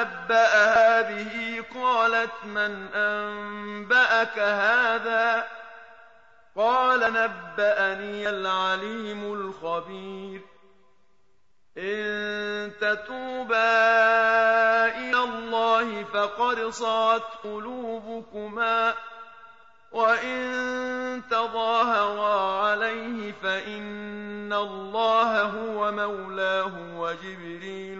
نبأها به قالت من أنبأك هذا؟ قال نبأني العليم الخبير. إن تتوبا إلى الله فقد صعت قلوبكما وإن تظاهرا عليه فإن الله هو مولاه وجبريل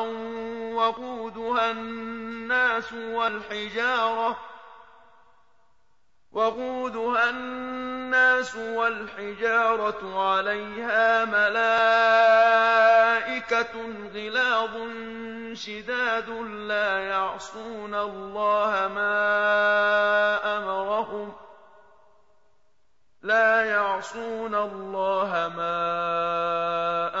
وقودها الناس والحجارة وقودها الناس والحجارة عليها ملائكة غلاظ شداد لا يعصون الله ما أمرهم لا يعصون الله ما أمرهم